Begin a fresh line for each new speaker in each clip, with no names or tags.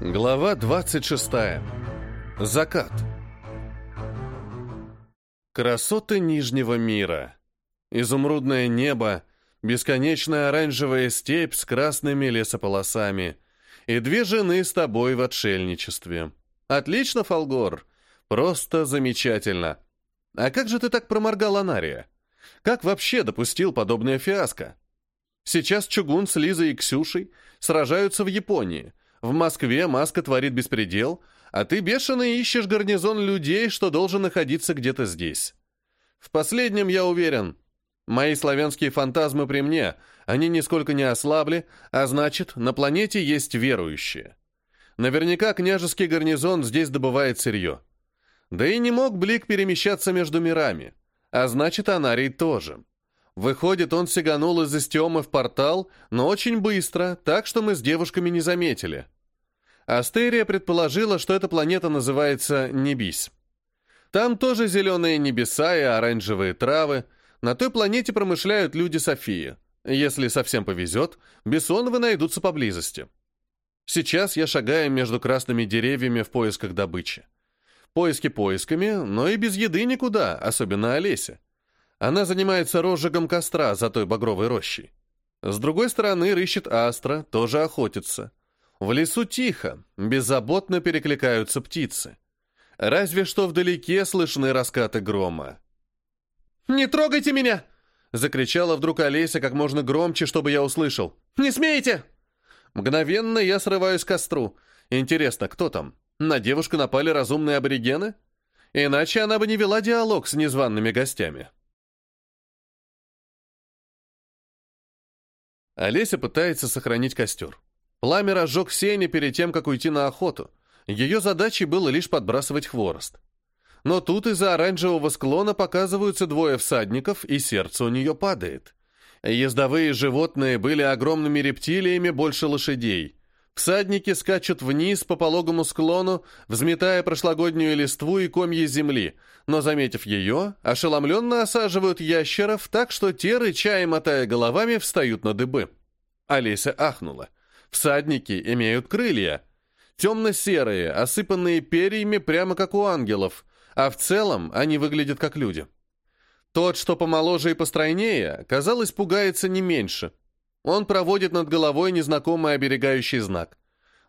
Глава 26. Закат. Красоты Нижнего мира. Изумрудное небо, бесконечная оранжевая степь с красными лесополосами и две жены с тобой в отшельничестве. Отлично, Фолгор. Просто замечательно. А как же ты так проморгал Анария? Как вообще допустил подобное фиаско? Сейчас Чугун с Лизой и Ксюшей сражаются в Японии, в Москве маска творит беспредел, а ты бешено ищешь гарнизон людей, что должен находиться где-то здесь. В последнем я уверен. Мои славянские фантазмы при мне, они нисколько не ослабли, а значит, на планете есть верующие. Наверняка княжеский гарнизон здесь добывает сырье. Да и не мог Блик перемещаться между мирами, а значит, Анарий тоже. Выходит, он сиганул из Истиомы в портал, но очень быстро, так что мы с девушками не заметили. Астерия предположила, что эта планета называется Небись. Там тоже зеленые небеса и оранжевые травы. На той планете промышляют люди Софии. Если совсем повезет, бессоновы найдутся поблизости. Сейчас я шагаю между красными деревьями в поисках добычи. Поиски поисками, но и без еды никуда, особенно Олеся. Она занимается розжигом костра за той багровой рощей. С другой стороны рыщет Астра, тоже охотится. В лесу тихо, беззаботно перекликаются птицы. Разве что вдалеке слышны раскаты грома.
«Не трогайте меня!»
— закричала вдруг Олеся как можно громче, чтобы я услышал.
«Не смейте!»
Мгновенно я срываюсь к костру. Интересно, кто там? На девушку напали разумные аборигены? Иначе она бы не вела диалог с незваными гостями. Олеся пытается сохранить костер. Пламя разжег Сеня перед тем, как уйти на охоту. Ее задачей было лишь подбрасывать хворост. Но тут из-за оранжевого склона показываются двое всадников, и сердце у нее падает. Ездовые животные были огромными рептилиями больше лошадей. Всадники скачут вниз по пологому склону, взметая прошлогоднюю листву и комья земли, но, заметив ее, ошеломленно осаживают ящеров так, что те, рыча и мотая головами, встают на дыбы. Олеся ахнула. Всадники имеют крылья. Темно-серые, осыпанные перьями, прямо как у ангелов, а в целом они выглядят как люди. Тот, что помоложе и постройнее, казалось, пугается не меньше — он проводит над головой незнакомый оберегающий знак.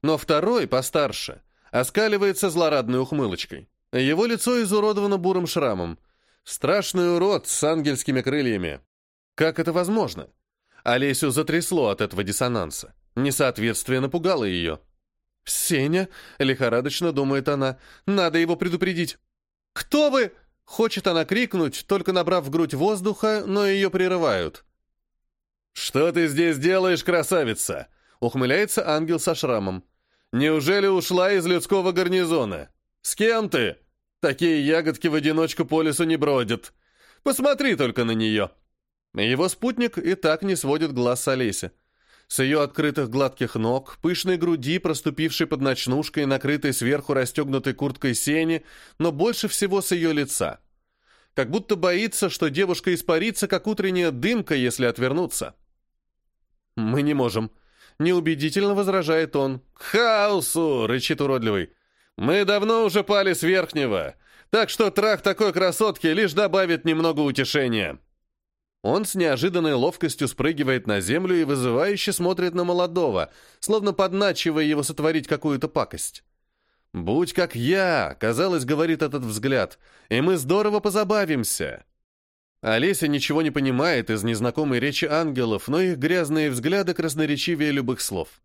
Но второй, постарше, оскаливается злорадной ухмылочкой. Его лицо изуродовано бурым шрамом. Страшный урод с ангельскими крыльями. Как это возможно? Олесю затрясло от этого диссонанса. Несоответствие напугало ее. «Сеня», — лихорадочно думает она, — «надо его предупредить». «Кто вы?» — хочет она крикнуть, только набрав в грудь воздуха, но ее прерывают.
«Что ты здесь делаешь, красавица?» — ухмыляется ангел со шрамом. «Неужели ушла из людского гарнизона? С кем ты? Такие ягодки в одиночку по лесу не бродят. Посмотри только на нее!»
Его спутник и так не сводит глаз с Олеси. С ее открытых гладких ног, пышной груди, проступившей под ночнушкой, накрытой сверху расстегнутой курткой сени, но больше всего с ее лица. Как будто боится, что девушка испарится, как утренняя дымка, если отвернуться. «Мы не можем», — неубедительно возражает он.
«К хаосу!» — рычит уродливый. «Мы давно уже пали с верхнего, так что трах такой красотки лишь добавит немного утешения».
Он с неожиданной ловкостью спрыгивает на землю и вызывающе смотрит на молодого, словно подначивая его сотворить какую-то пакость. «Будь как я», — казалось, говорит этот взгляд, — «и мы здорово позабавимся». Олеся ничего не понимает из незнакомой речи ангелов, но их грязные взгляды красноречивее любых слов.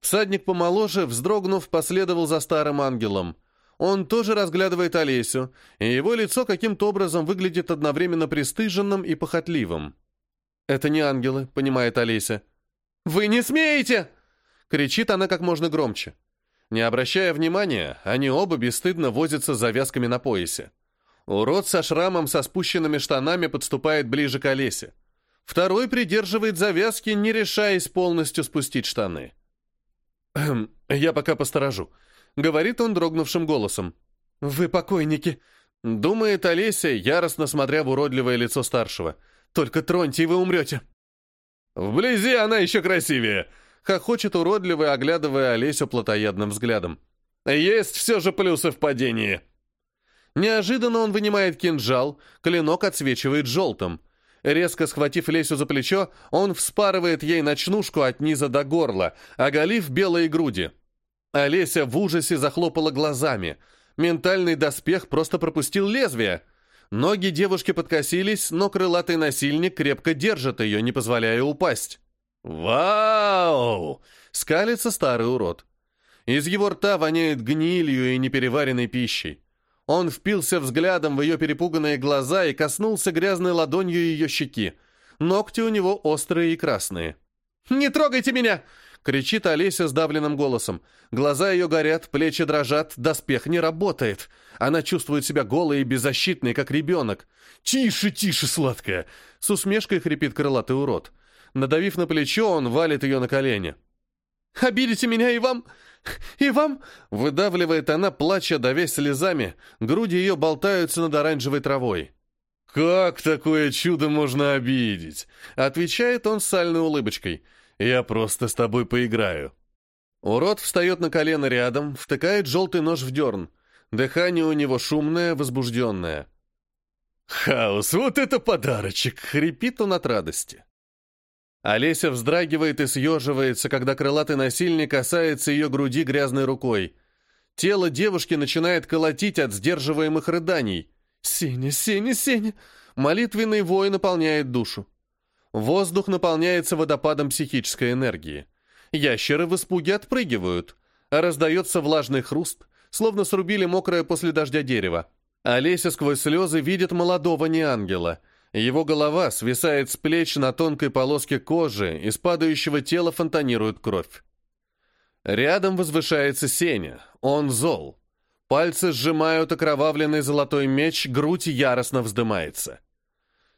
Всадник помоложе, вздрогнув, последовал за старым ангелом. Он тоже разглядывает Олесю, и его лицо каким-то образом выглядит одновременно пристыженным и похотливым. «Это не ангелы», — понимает Олеся.
«Вы не смеете!»
— кричит она как можно громче. Не обращая внимания, они оба бесстыдно возятся с завязками на поясе. Урод со шрамом со спущенными штанами подступает ближе к Олесе. Второй придерживает завязки, не решаясь полностью спустить штаны. «Эм, «Я пока посторожу», — говорит он дрогнувшим голосом.
«Вы покойники», —
думает Олеся, яростно смотря в уродливое лицо старшего. «Только троньте, и вы умрете».
«Вблизи она еще красивее», —
хохочет уродливый, оглядывая Олесю плотоядным взглядом. «Есть все же плюсы в падении!» Неожиданно он вынимает кинжал, клинок отсвечивает желтым. Резко схватив Лесю за плечо, он вспарывает ей ночнушку от низа до горла, оголив белые груди. Олеся в ужасе захлопала глазами. Ментальный доспех просто пропустил лезвие. Ноги девушки подкосились, но крылатый насильник крепко держит ее, не позволяя упасть. «Вау!» — скалится старый урод. Из его рта воняет гнилью и непереваренной пищей. Он впился взглядом в ее перепуганные глаза и коснулся грязной ладонью ее щеки. Ногти у него острые и красные.
«Не трогайте меня!»
— кричит Олеся сдавленным голосом. Глаза ее горят, плечи дрожат, доспех не работает. Она чувствует себя голой и беззащитной, как ребенок. «Тише, тише, сладкая!» — с усмешкой хрипит крылатый урод. Надавив на плечо, он валит ее на колени.
«Обидите меня и вам! И вам?»
Выдавливает она, плача, давясь слезами. Груди ее болтаются над оранжевой травой. «Как такое чудо можно обидеть?» Отвечает он с сальной улыбочкой. «Я просто с тобой поиграю». Урод встает на колено рядом, втыкает желтый нож в дерн. Дыхание у него шумное, возбужденное. «Хаос, вот это подарочек!» — хрипит он от радости. Олеся вздрагивает и съеживается, когда крылатый насильник касается ее груди грязной рукой. Тело девушки начинает колотить от сдерживаемых рыданий. «Сеня, Сеня, Сеня!» Молитвенный вой наполняет душу. Воздух наполняется водопадом психической энергии. Ящеры в испуге отпрыгивают. Раздается влажный хруст, словно срубили мокрое после дождя дерево. Олеся сквозь слезы видит молодого неангела — его голова свисает с плеч на тонкой полоске кожи, из падающего тела фонтанирует кровь. Рядом возвышается Сеня. Он зол. Пальцы сжимают окровавленный золотой меч, грудь яростно вздымается.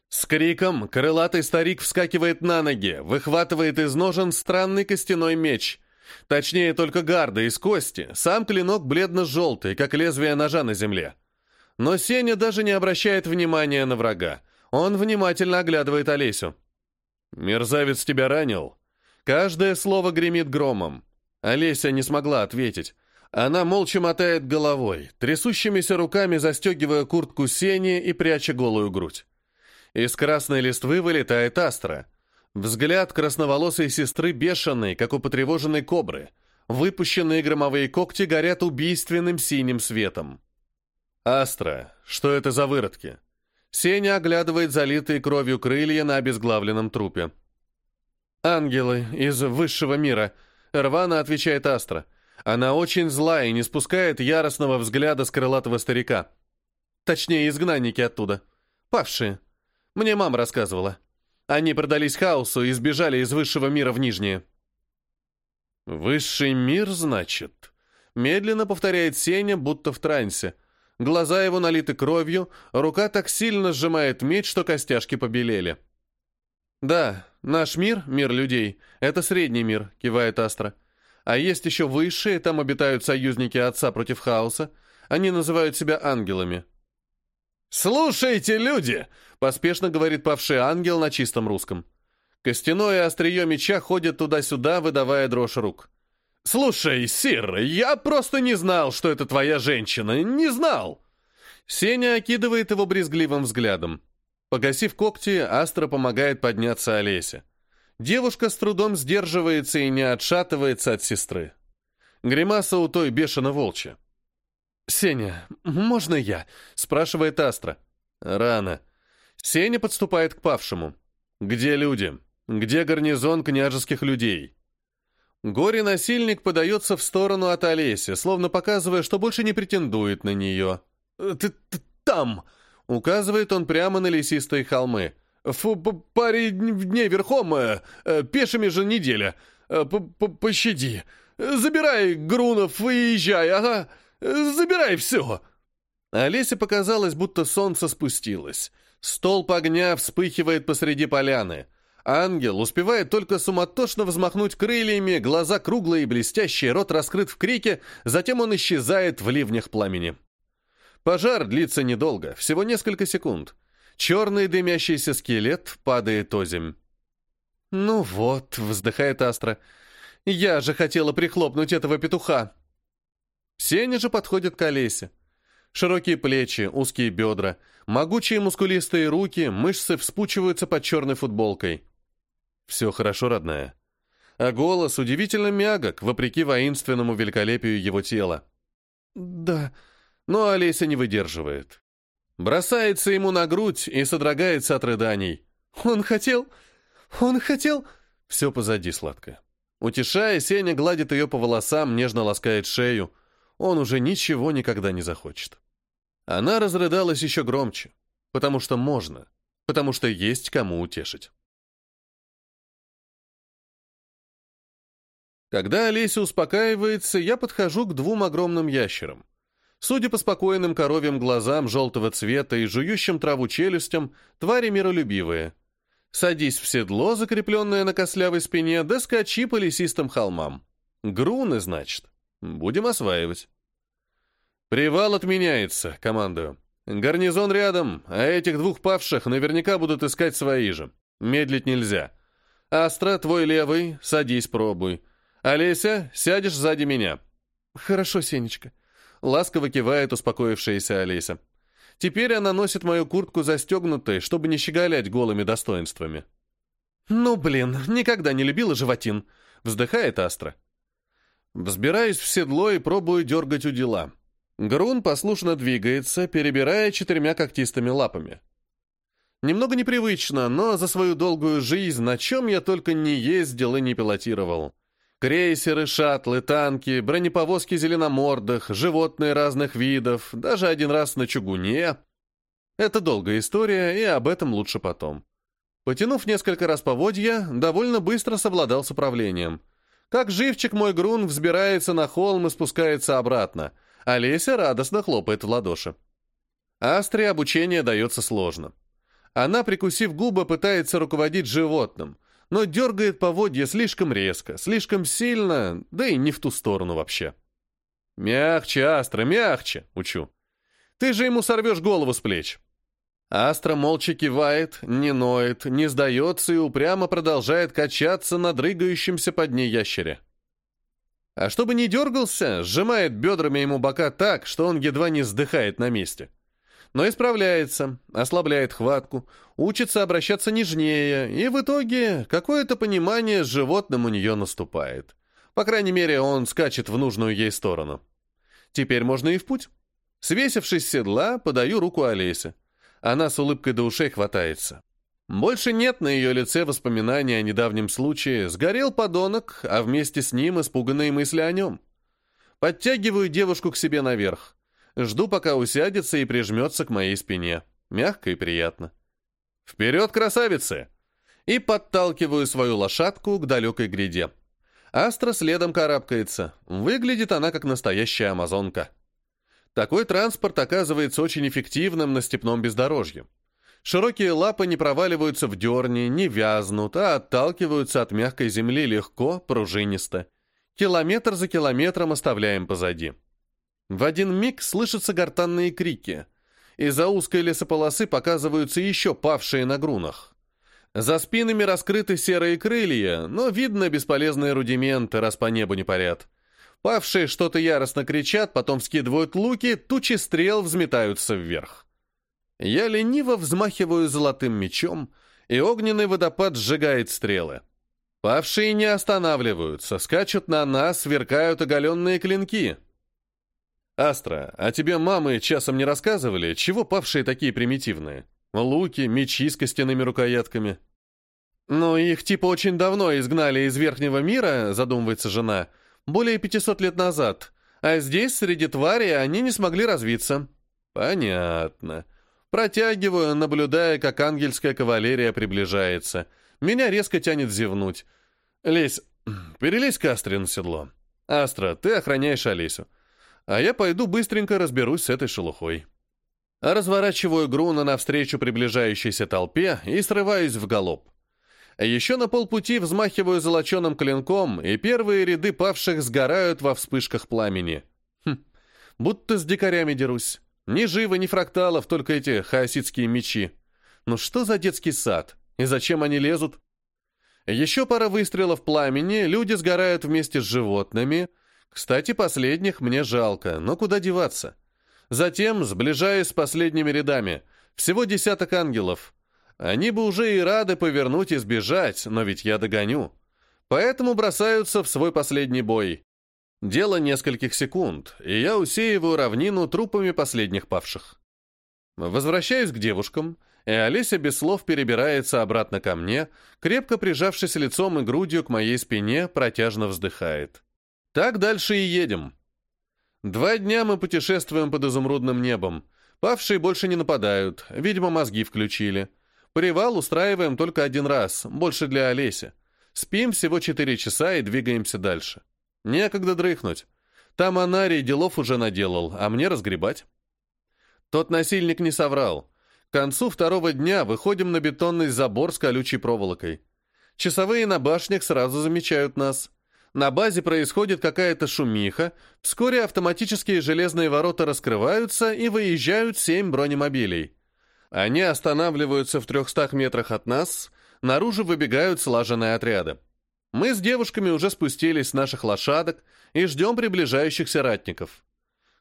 С криком крылатый старик вскакивает на ноги, выхватывает из ножен странный костяной меч. Точнее, только гарда из кости, сам клинок бледно-желтый, как лезвие ножа на земле. Но Сеня даже не обращает внимания на врага. Он внимательно оглядывает Олесю. «Мерзавец тебя ранил?» Каждое слово гремит громом. Олеся не смогла ответить. Она молча мотает головой, трясущимися руками застегивая куртку сени и пряча голую грудь. Из красной листвы вылетает астра. Взгляд красноволосой сестры бешеный, как у потревоженной кобры. Выпущенные громовые когти горят убийственным синим светом. «Астра, что это за выродки?» Сеня оглядывает залитые кровью крылья на обезглавленном трупе. «Ангелы из высшего мира», — рвано отвечает Астра. Она очень зла и не спускает яростного взгляда с крылатого старика. Точнее, изгнанники оттуда. Павшие. Мне мама рассказывала. Они продались хаосу и сбежали из высшего мира в Нижнее. «Высший мир, значит?» Медленно повторяет Сеня, будто в трансе — Глаза его налиты кровью, рука так сильно сжимает меч, что костяшки побелели. «Да, наш мир, мир людей, это средний мир», — кивает Астра. «А есть еще высшие, там обитают союзники Отца против Хаоса. Они называют себя ангелами». «Слушайте, люди!» — поспешно говорит павший ангел на чистом русском. Костяное острие меча ходит туда-сюда, выдавая дрожь рук. «Слушай, Сир, я просто не знал, что это твоя женщина. Не знал!» Сеня окидывает его брезгливым взглядом. Погасив когти, Астра помогает подняться Олесе. Девушка с трудом сдерживается и не отшатывается от сестры. Гримаса у той бешено волчья. «Сеня, можно я?» — спрашивает Астра. «Рано». Сеня подступает к павшему. «Где люди? Где гарнизон княжеских людей?» Горе-насильник подается в сторону от Олеси, словно показывая, что больше не претендует на нее. «Ты, ты там!» — указывает он прямо на лесистые холмы. «Фу, паре дней верхом, э, э, пешими же неделя. Э, п -п Пощади. Забирай грунов и езжай, ага. Забирай все!» Олесе показалось, будто солнце спустилось. Столб огня вспыхивает посреди поляны — Ангел успевает только суматошно взмахнуть крыльями, глаза круглые и блестящие, рот раскрыт в крике, затем он исчезает в ливнях пламени. Пожар длится недолго, всего несколько секунд. Черный дымящийся скелет падает озимь. «Ну вот», — вздыхает Астра, —
Я же хотела прихлопнуть этого петуха!»
Сеня же подходит к Олесе. Широкие плечи, узкие бедра, могучие мускулистые руки, мышцы вспучиваются под черной футболкой. Все хорошо, родная. А голос удивительно мягок, вопреки воинственному великолепию его тела.
«Да...»
Но Олеся не выдерживает. Бросается ему на грудь и содрогается от рыданий.
«Он хотел... Он хотел...»
Все позади сладко. Утешая, Сеня гладит ее по волосам, нежно ласкает шею. Он уже ничего никогда не захочет. Она разрыдалась еще громче, потому что можно, потому что есть кому утешить. Когда Олеся успокаивается, я подхожу к двум огромным ящерам. Судя по спокойным коровьим глазам желтого цвета и жующим траву челюстям, твари миролюбивые. Садись в седло, закрепленное на кослявой спине, да скачи по лесистым холмам. Груны, значит. Будем осваивать. «Привал отменяется», — командую. «Гарнизон рядом, а этих двух павших наверняка будут искать свои же. Медлить нельзя. Астра, твой левый, садись, пробуй. Олеся, сядешь сзади меня».
«Хорошо, Сенечка», —
ласково кивает успокоившаяся Олеся. «Теперь она носит мою куртку застегнутой, чтобы не щеголять голыми достоинствами».
«Ну, блин, никогда не любила животин», — вздыхает Астра.
Взбираюсь в седло и пробую дергать у дела. Грун послушно двигается, перебирая четырьмя когтистыми лапами. Немного непривычно, но за свою долгую жизнь на чем я только не ездил и не пилотировал. Крейсеры, шаттлы, танки, бронеповозки зеленомордых, животные разных видов, даже один раз на чугуне. Это долгая история, и об этом лучше потом. Потянув несколько раз поводья, довольно быстро совладал с управлением. Как живчик мой грун взбирается на холм и спускается обратно — Олеся радостно хлопает в ладоши. Астре обучение дается сложно. Она, прикусив губы, пытается руководить животным, но дергает поводья слишком резко, слишком сильно, да и не в ту сторону вообще. «Мягче, Астра, мягче!» — учу. «Ты же ему сорвешь голову с плеч!» Астра молча кивает, не ноет, не сдается и упрямо продолжает качаться на дрыгающемся под ней ящере. А чтобы не дергался, сжимает бедрами ему бока так, что он едва не сдыхает на месте. Но исправляется, ослабляет хватку, учится обращаться нежнее, и в итоге какое-то понимание с животным у нее наступает. По крайней мере, он скачет в нужную ей сторону. Теперь можно и в путь. Свесившись с седла, подаю руку Олесе. Она с улыбкой до ушей хватается. Больше нет на ее лице воспоминаний о недавнем случае. Сгорел подонок, а вместе с ним испуганные мысли о нем. Подтягиваю девушку к себе наверх. Жду, пока усядется и прижмется к моей спине. Мягко и приятно. «Вперед, красавицы!» И подталкиваю свою лошадку к далекой гряде. Астра следом карабкается. Выглядит она как настоящая амазонка. Такой транспорт оказывается очень эффективным на степном бездорожье. Широкие лапы не проваливаются в дерни, не вязнут, а отталкиваются от мягкой земли легко, пружинисто. Километр за километром оставляем позади. В один миг слышатся гортанные крики. Из-за узкой лесополосы показываются еще павшие на грунах. За спинами раскрыты серые крылья, но видно бесполезные рудименты, раз по небу не парят. Павшие что-то яростно кричат, потом скидывают луки, тучи стрел взметаются вверх. Я лениво взмахиваю золотым мечом, и огненный водопад сжигает стрелы. Павшие не останавливаются, скачут на нас, сверкают оголенные клинки. «Астра, а тебе мамы часом не рассказывали, чего павшие такие примитивные? Луки, мечи с костяными рукоятками?» «Ну, их типа очень давно изгнали из Верхнего мира», — задумывается жена, — «более 500 лет назад, а здесь, среди тварей, они не смогли развиться». «Понятно». Протягиваю, наблюдая, как ангельская кавалерия приближается. Меня резко тянет зевнуть. «Лесь, перелезь к Астре на седло. Астра, ты охраняешь Олесю. А я пойду быстренько разберусь с этой шелухой». Разворачиваю Груна навстречу приближающейся толпе и срываюсь в галоп. Еще на полпути взмахиваю золоченым клинком, и первые ряды павших сгорают во вспышках пламени. Хм, будто с дикарями дерусь. Ни живо, ни фракталов, только эти хаоситские мечи. Ну что за детский сад? И зачем они лезут? Еще пара выстрелов пламени, люди сгорают вместе с животными. Кстати, последних мне жалко, но куда деваться? Затем, сближаясь с последними рядами, всего десяток ангелов. Они бы уже и рады повернуть и сбежать, но ведь я догоню. Поэтому бросаются в свой последний бой. Дело нескольких секунд, и я усеиваю равнину трупами последних павших. Возвращаюсь к девушкам, и Олеся без слов перебирается обратно ко мне, крепко прижавшись лицом и грудью к моей спине, протяжно вздыхает. Так дальше и едем. Два дня мы путешествуем под изумрудным небом. Павшие больше не нападают, видимо, мозги включили. Привал устраиваем только один раз, больше для Олеси. Спим всего четыре часа и двигаемся дальше. Некогда дрыхнуть. Там Анарий делов уже наделал, а мне разгребать. Тот насильник не соврал. К концу второго дня выходим на бетонный забор с колючей проволокой. Часовые на башнях сразу замечают нас. На базе происходит какая-то шумиха, вскоре автоматические железные ворота раскрываются и выезжают семь бронемобилей. Они останавливаются в трехстах метрах от нас, наружу выбегают слаженные отряды. Мы с девушками уже спустились с наших лошадок и ждем приближающихся ратников.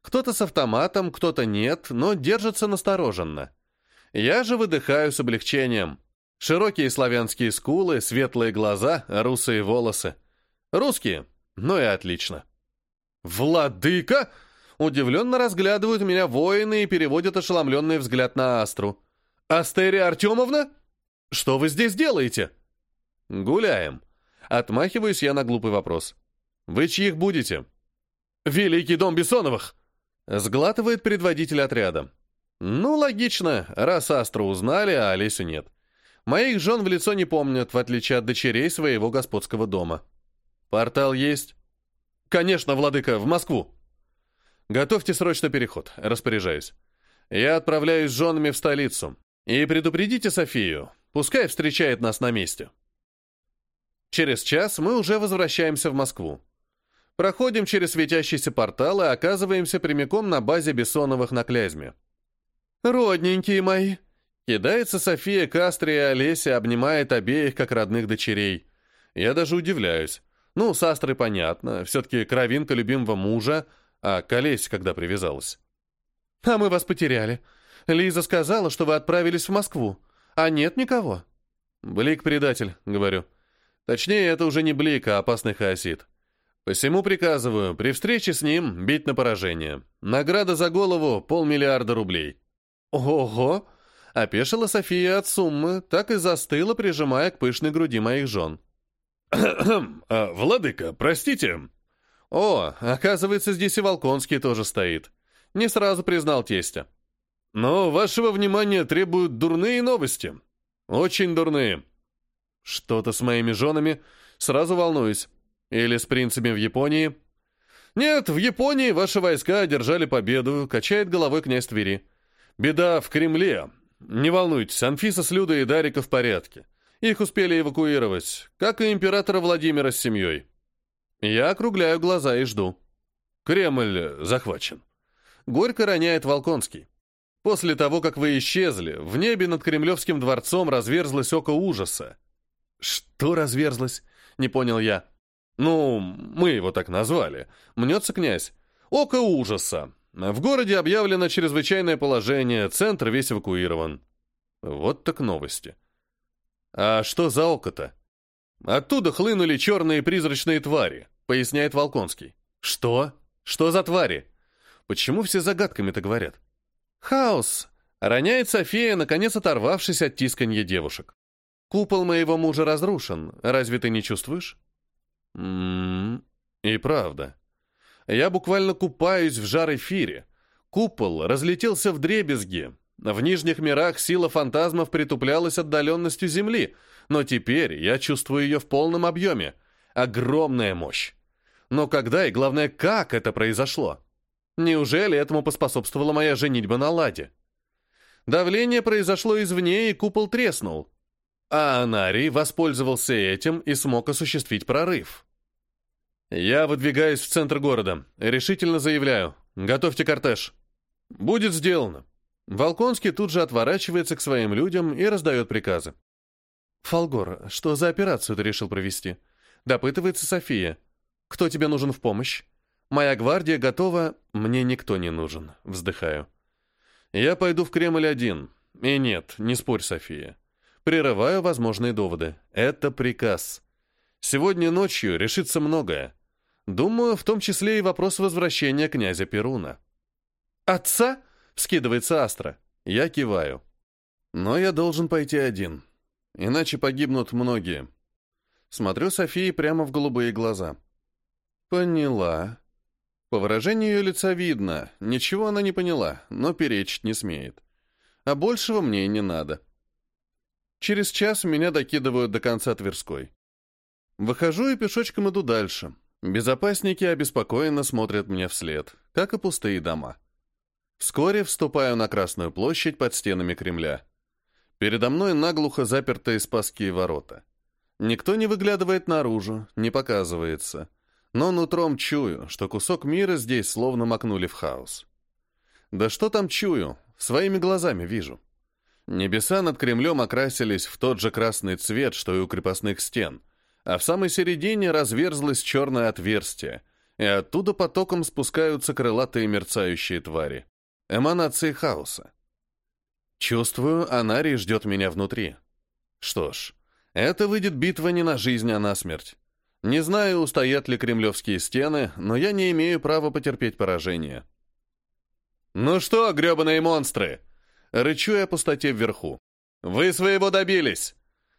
Кто-то с автоматом, кто-то нет, но держится настороженно. Я же выдыхаю с облегчением. Широкие славянские скулы, светлые глаза, русые волосы. Русские. Ну и отлично. «Владыка!» Удивленно разглядывают меня воины и переводят ошеломленный взгляд на Астру. «Астерия Артемовна? Что вы здесь делаете?» «Гуляем», Отмахиваюсь я на глупый вопрос. «Вы чьих будете?» «Великий дом Бессоновых!» Сглатывает предводитель отряда. «Ну, логично, раз Астру узнали, а Олесю нет. Моих жен в лицо не помнят, в отличие от дочерей своего господского дома. Портал есть?» «Конечно, владыка, в Москву!» «Готовьте срочно переход, распоряжаюсь. Я отправляюсь с женами в столицу. И предупредите Софию, пускай встречает нас на месте». Через час мы уже возвращаемся в Москву. Проходим через светящийся портал и оказываемся прямиком на базе Бессоновых на Клязьме. «Родненькие мои!» Кидается София, Кастри и Олеся, обнимает обеих, как родных дочерей. Я даже удивляюсь. Ну, с Астрой понятно, все-таки кровинка любимого мужа, а к Олесе когда привязалась. «А мы вас потеряли. Лиза сказала, что вы отправились в Москву. А нет никого». «Блик-предатель», — говорю. Точнее, это уже не Блик, а опасный хаосит. Посему приказываю, при встрече с ним бить на поражение. Награда за голову — полмиллиарда рублей. Ого! Опешила София от суммы, так и застыла, прижимая к пышной груди моих жен.
А, «Владыка, простите».
«О, оказывается, здесь и Волконский тоже стоит. Не сразу признал тестя».
«Но вашего внимания требуют дурные новости. Очень дурные».
Что-то с моими женами. Сразу волнуюсь. Или с принцами в Японии. Нет, в Японии ваши войска одержали победу, качает головой князь Твери. Беда в Кремле. Не волнуйтесь, Анфиса с Людой и Дарика в порядке. Их успели эвакуировать, как и императора Владимира с семьей. Я округляю глаза и жду. Кремль захвачен. Горько роняет Волконский. После того, как вы исчезли, в небе над Кремлевским дворцом разверзлось око ужаса. «Что разверзлось?» — не понял я. «Ну, мы его так назвали. Мнется князь. Око ужаса. В городе объявлено чрезвычайное положение, центр весь эвакуирован». Вот так новости. «А что за око-то?» «Оттуда хлынули черные призрачные твари», — поясняет Волконский. «Что? Что за твари? Почему все загадками-то говорят?» «Хаос!» — роняет София, наконец оторвавшись от тисканья девушек. Купол моего мужа разрушен, разве ты не чувствуешь? Ммм, и правда. Я буквально купаюсь в жар-эфире. Купол разлетелся в дребезги. В нижних мирах сила фантазмов притуплялась отдаленностью Земли, но теперь я чувствую ее в полном объеме. Огромная мощь. Но когда и, главное, как это произошло? Неужели этому поспособствовала моя женитьба на Ладе? Давление произошло извне, и купол треснул. А Анарий воспользовался этим и смог осуществить прорыв. Я выдвигаюсь в центр города. Решительно заявляю. Готовьте кортеж. Будет сделано. Волконский тут же отворачивается к своим людям и раздает приказы.
«Фолгор, что за операцию ты решил провести?» Допытывается София. «Кто тебе нужен в помощь?» «Моя гвардия готова, мне никто не нужен», — вздыхаю. «Я пойду в Кремль один. И нет, не спорь, София. Прерываю возможные доводы. Это приказ. Сегодня ночью решится многое. Думаю, в том числе и вопрос возвращения князя Перуна». «Отца?» — вскидывается Астра. Я киваю. «Но я должен пойти один. Иначе погибнут многие». Смотрю Софии прямо в голубые глаза. «Поняла». По выражению ее лица видно, ничего она не поняла, но перечить не смеет. А большего мне и не надо. Через час меня докидывают до конца Тверской. Выхожу и пешочком иду дальше. Безопасники обеспокоенно смотрят мне вслед, как и пустые дома. Вскоре вступаю на Красную площадь под стенами Кремля. Передо мной наглухо запертые спасские ворота. Никто не выглядывает наружу, не показывается. Но нутром чую, что кусок мира здесь словно макнули в хаос. Да что там чую, своими глазами вижу. Небеса над Кремлем окрасились в тот же красный цвет, что и у крепостных стен, а в самой середине разверзлось черное отверстие, и оттуда потоком спускаются крылатые мерцающие твари. Эманации хаоса. Чувствую, Анари ждет меня внутри. Что ж, это выйдет битва не на жизнь, а на смерть. Не знаю, устоят ли кремлевские стены, но я не имею права потерпеть поражение. «Ну что, гребаные монстры!» Рычу я пустоте вверху. «Вы своего добились!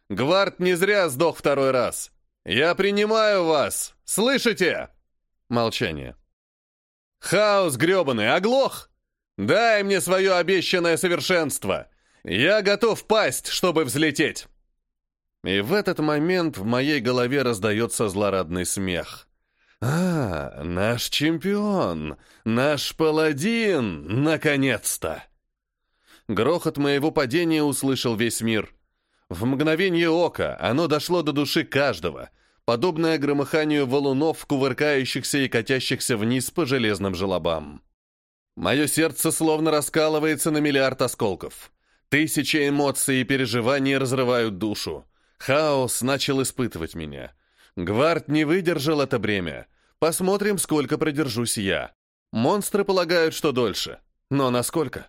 Гвард не зря сдох второй раз! Я принимаю вас! Слышите?» Молчание. «Хаос гребаный, оглох! Дай мне свое обещанное совершенство! Я готов пасть, чтобы взлететь!» И в этот момент в моей голове раздается злорадный смех. «А, наш чемпион! Наш паладин! Наконец-то!» Грохот моего падения услышал весь мир. В мгновение ока оно дошло до души каждого, подобное громыханию валунов, кувыркающихся и катящихся вниз по железным желобам. Мое сердце словно раскалывается на миллиард осколков. Тысячи эмоций и переживаний разрывают душу. Хаос начал испытывать меня. Гвард не выдержал это бремя. Посмотрим, сколько продержусь я. Монстры полагают, что дольше. Но насколько?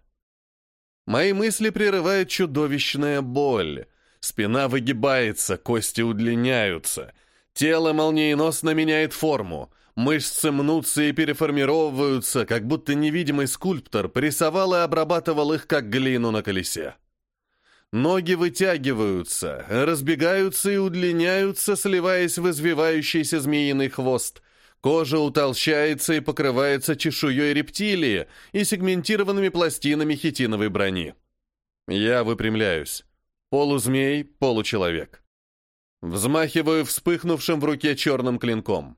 Мои мысли прерывает чудовищная боль. Спина выгибается, кости удлиняются. Тело молниеносно меняет форму. Мышцы мнутся и переформировываются, как будто невидимый скульптор прессовал и обрабатывал их, как глину на колесе. Ноги вытягиваются, разбегаются и удлиняются, сливаясь в извивающийся змеиный хвост. Кожа утолщается и покрывается чешуей рептилии и сегментированными пластинами хитиновой брони. Я выпрямляюсь. Полузмей, получеловек. Взмахиваю вспыхнувшим в руке черным клинком.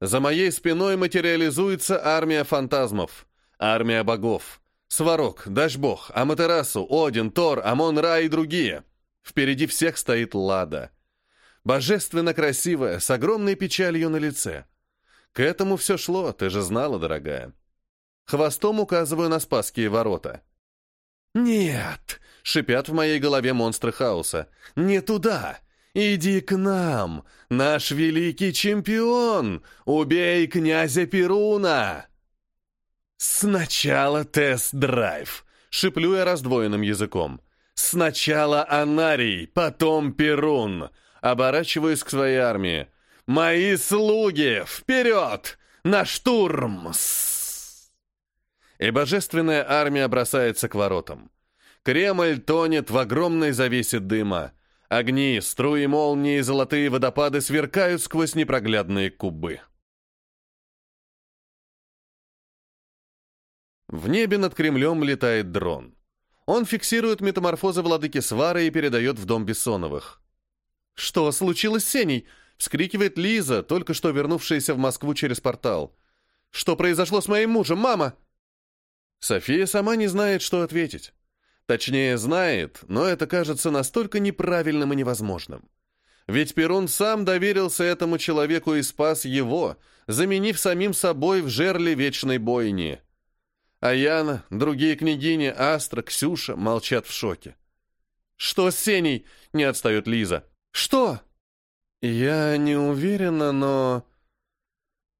За моей спиной материализуется армия фантазмов, армия богов, Сварог, Дашбог, Аматерасу, Один, Тор, Амон-Ра и другие. Впереди всех стоит Лада. Божественно красивая, с огромной печалью на лице. К этому все шло, ты же знала, дорогая. Хвостом указываю на Спасские ворота. «Нет!» — шипят в моей голове монстры хаоса. «Не туда! Иди к нам! Наш великий чемпион! Убей князя Перуна!» «Сначала тест-драйв», — шиплю я раздвоенным языком. «Сначала Анарий, потом Перун». Оборачиваюсь к своей армии. «Мои слуги, вперед! На штурм!» И божественная армия бросается к воротам. Кремль тонет в огромной завесе дыма. Огни, струи молнии и золотые водопады сверкают сквозь непроглядные кубы. В небе над Кремлем летает дрон. Он фиксирует метаморфозы владыки Свары и передает в дом Бессоновых. «Что случилось с Сеней?» — вскрикивает Лиза, только что вернувшаяся в Москву через портал. «Что произошло с моим мужем, мама?» София сама не знает, что ответить. Точнее, знает, но это кажется настолько неправильным и невозможным. Ведь Перун сам доверился этому человеку и спас его, заменив самим собой в жерле вечной бойни. А Яна, другие княгини, Астра, Ксюша молчат в шоке. «Что с Сеней?» — не отстает Лиза. «Что?» «Я не уверена, но...»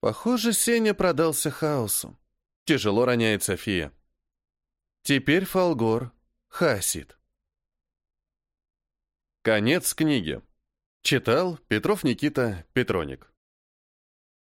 Похоже, Сеня продался хаосу. Тяжело роняет София. Теперь Фолгор Хасид. Конец книги. Читал Петров Никита Петроник.